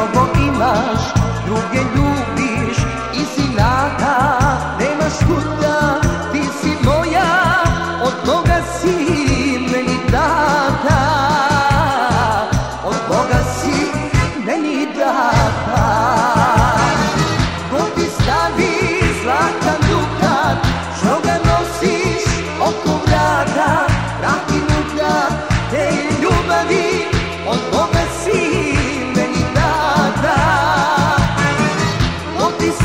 mnogo imaš, druge ljubiš iz inata Nemaš kuda, ti si moja, od Boga si meni data. Od Boga si meni data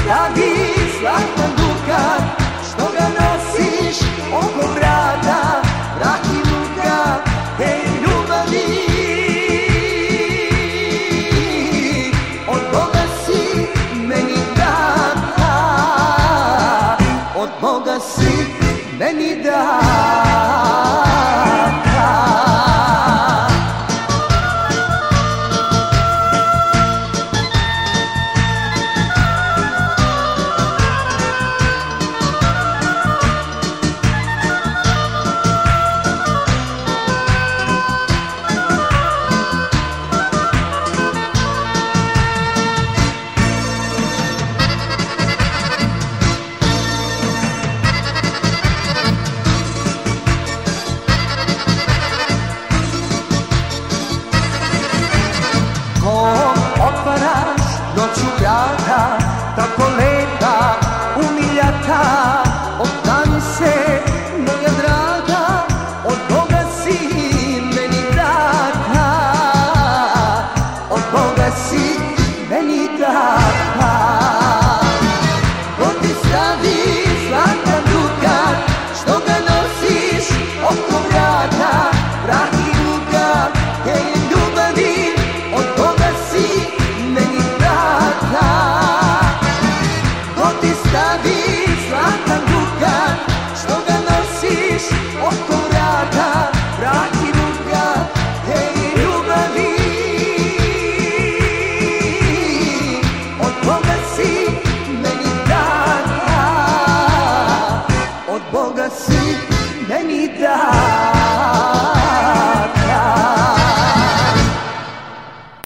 Ti stavi zlatan što ga nosiš oko vrata Vrati ga te ljubavi, od Boga si meni data Od meni Tá colendo. Oh,